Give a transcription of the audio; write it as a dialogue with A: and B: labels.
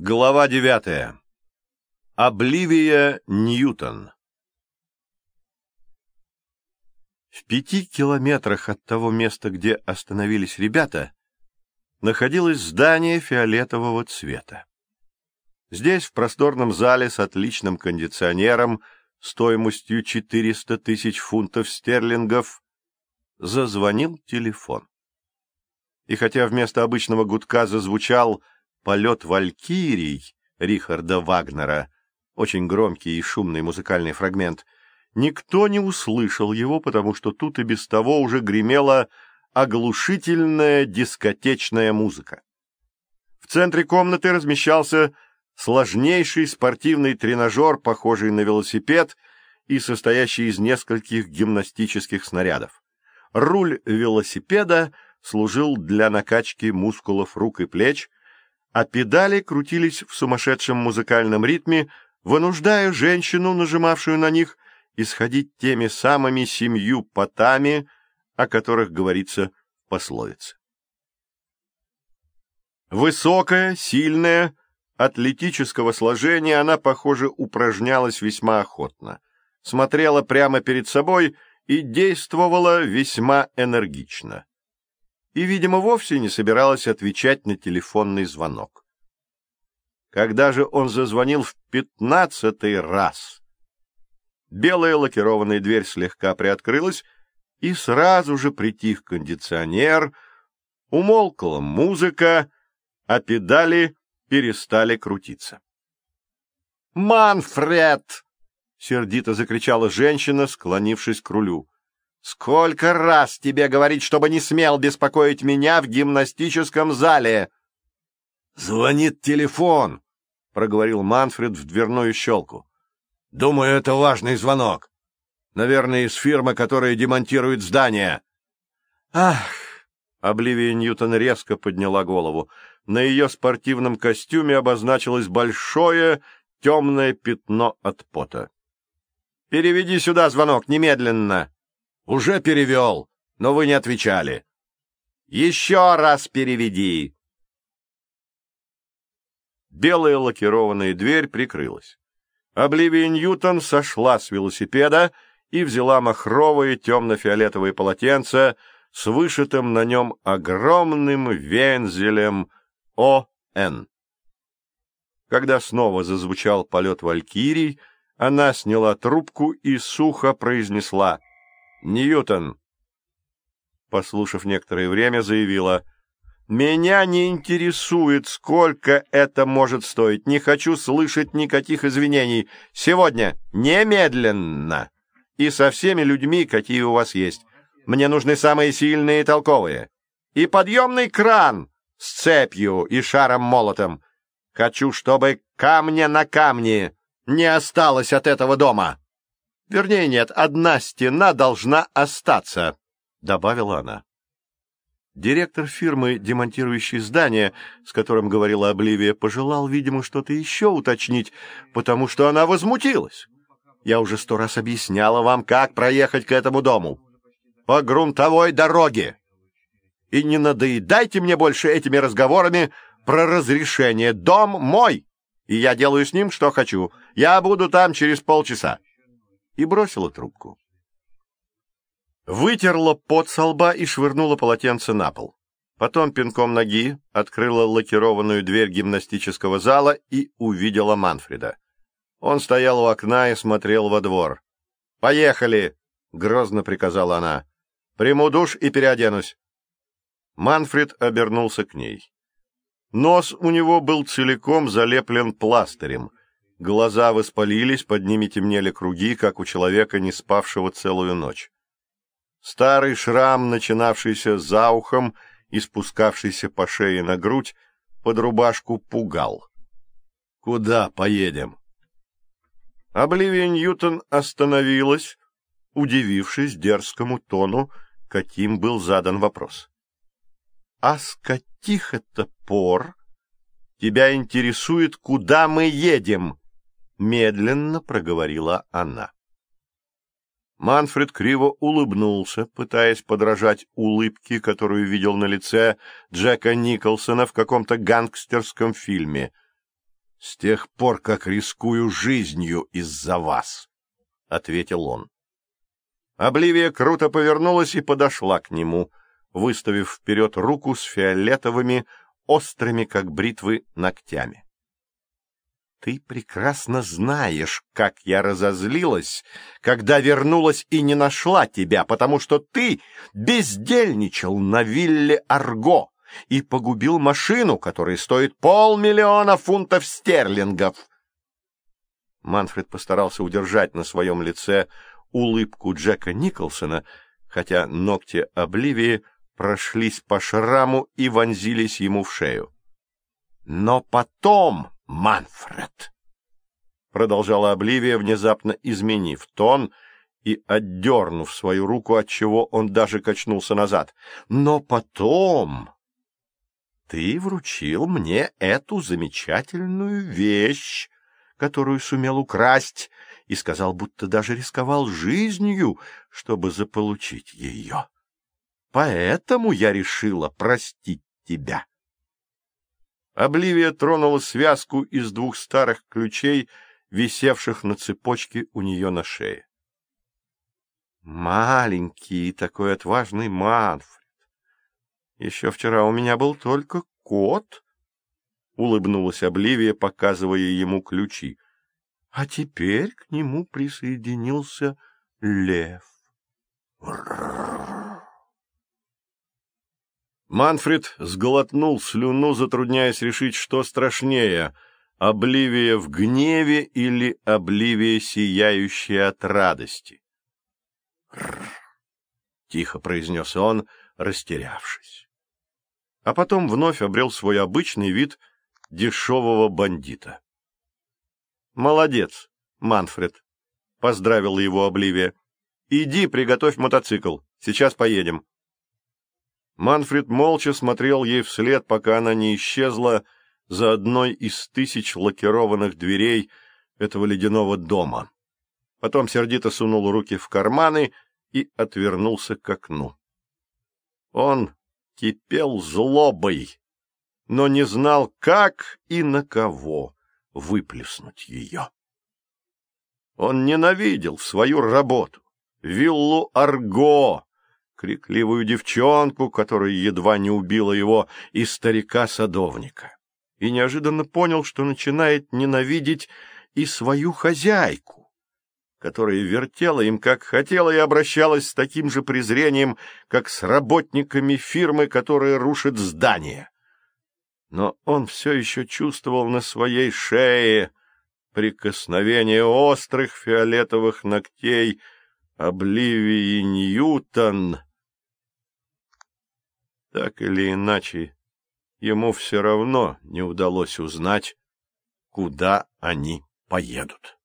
A: Глава девятая. Обливия Ньютон. В пяти километрах от того места, где остановились ребята, находилось здание фиолетового цвета. Здесь, в просторном зале с отличным кондиционером, стоимостью 400 тысяч фунтов стерлингов, зазвонил телефон. И хотя вместо обычного гудка зазвучал «Полет валькирий» Рихарда Вагнера, очень громкий и шумный музыкальный фрагмент, никто не услышал его, потому что тут и без того уже гремела оглушительная дискотечная музыка. В центре комнаты размещался сложнейший спортивный тренажер, похожий на велосипед и состоящий из нескольких гимнастических снарядов. Руль велосипеда служил для накачки мускулов рук и плеч, а педали крутились в сумасшедшем музыкальном ритме, вынуждая женщину, нажимавшую на них, исходить теми самыми семью потами, о которых говорится в пословице. Высокая, сильная, атлетического сложения, она, похоже, упражнялась весьма охотно, смотрела прямо перед собой и действовала весьма энергично и, видимо, вовсе не собиралась отвечать на телефонный звонок. Когда же он зазвонил в пятнадцатый раз, белая лакированная дверь слегка приоткрылась, и сразу же притих кондиционер, умолкла музыка, а педали перестали крутиться. «Манфред!» — сердито закричала женщина, склонившись к рулю. Сколько раз тебе говорить, чтобы не смел беспокоить меня в гимнастическом зале? Звонит телефон, проговорил Манфред в дверную щелку. Думаю, это важный звонок. Наверное, из фирмы, которая демонтирует здание. Ах! Обливия Ньютон резко подняла голову. На ее спортивном костюме обозначилось большое темное пятно от пота. «Переведи сюда звонок немедленно!» Уже перевел, но вы не отвечали. Еще раз переведи. Белая лакированная дверь прикрылась. Обливия Ньютон сошла с велосипеда и взяла махровое темно-фиолетовое полотенце с вышитым на нем огромным вензелем «О.Н». Когда снова зазвучал полет валькирий, она сняла трубку и сухо произнесла Ньютон, послушав некоторое время, заявила, «Меня не интересует, сколько это может стоить. Не хочу слышать никаких извинений. Сегодня, немедленно, и со всеми людьми, какие у вас есть. Мне нужны самые сильные и толковые. И подъемный кран с цепью и шаром-молотом. Хочу, чтобы камня на камне не осталось от этого дома». Вернее, нет, одна стена должна остаться, — добавила она. Директор фирмы, демонтирующей здание, с которым говорила Обливия, пожелал, видимо, что-то еще уточнить, потому что она возмутилась. Я уже сто раз объясняла вам, как проехать к этому дому. По грунтовой дороге. И не надоедайте мне больше этими разговорами про разрешение. Дом мой, и я делаю с ним, что хочу. Я буду там через полчаса и бросила трубку. Вытерла пот со лба и швырнула полотенце на пол. Потом пинком ноги открыла лакированную дверь гимнастического зала и увидела Манфреда. Он стоял у окна и смотрел во двор. «Поехали!» — грозно приказала она. «Приму душ и переоденусь». Манфред обернулся к ней. Нос у него был целиком залеплен пластырем, Глаза воспалились, под ними темнели круги, как у человека, не спавшего целую ночь. Старый шрам, начинавшийся за ухом и спускавшийся по шее на грудь, под рубашку пугал. «Куда поедем?» Обливия Ньютон остановилась, удивившись дерзкому тону, каким был задан вопрос. — А с каких это пор тебя интересует, куда мы едем? — медленно проговорила она. Манфред криво улыбнулся, пытаясь подражать улыбке, которую видел на лице Джека Николсона в каком-то гангстерском фильме. — С тех пор, как рискую жизнью из-за вас, — ответил он. Обливия круто повернулась и подошла к нему, выставив вперед руку с фиолетовыми, острыми, как бритвы, ногтями. Ты прекрасно знаешь, как я разозлилась, когда вернулась и не нашла тебя, потому что ты бездельничал на вилле Арго и погубил машину, которая стоит полмиллиона фунтов стерлингов. Манфред постарался удержать на своем лице улыбку Джека Николсона, хотя ногти Обливии прошлись по шраму и вонзились ему в шею. Но потом Манфред! — продолжала Обливия, внезапно изменив тон и отдернув свою руку, отчего он даже качнулся назад. — Но потом ты вручил мне эту замечательную вещь, которую сумел украсть, и сказал, будто даже рисковал жизнью, чтобы заполучить ее. Поэтому я решила простить тебя. Обливия тронула связку из двух старых ключей, висевших на цепочке у нее на шее. Маленький такой отважный Манфред. Еще вчера у меня был только кот, — улыбнулась Обливия, показывая ему ключи. А теперь к нему присоединился лев. Манфред сглотнул слюну, затрудняясь решить, что страшнее — обливия в гневе или обливия, сияющая от радости. — тихо произнес он, растерявшись. А потом вновь обрел свой обычный вид дешевого бандита. — Молодец, Манфред, — поздравила его Обливия. — Иди, приготовь мотоцикл, сейчас поедем. Манфред молча смотрел ей вслед, пока она не исчезла за одной из тысяч лакированных дверей этого ледяного дома. Потом сердито сунул руки в карманы и отвернулся к окну. Он кипел злобой, но не знал, как и на кого выплеснуть ее. Он ненавидел свою работу, виллу Арго, крикливую девчонку, которая едва не убила его, и старика-садовника. И неожиданно понял, что начинает ненавидеть и свою хозяйку, которая вертела им как хотела и обращалась с таким же презрением, как с работниками фирмы, которая рушит здание. Но он все еще чувствовал на своей шее прикосновение острых фиолетовых ногтей Обливии Ньютон — так или иначе, ему все равно не удалось узнать, куда они поедут.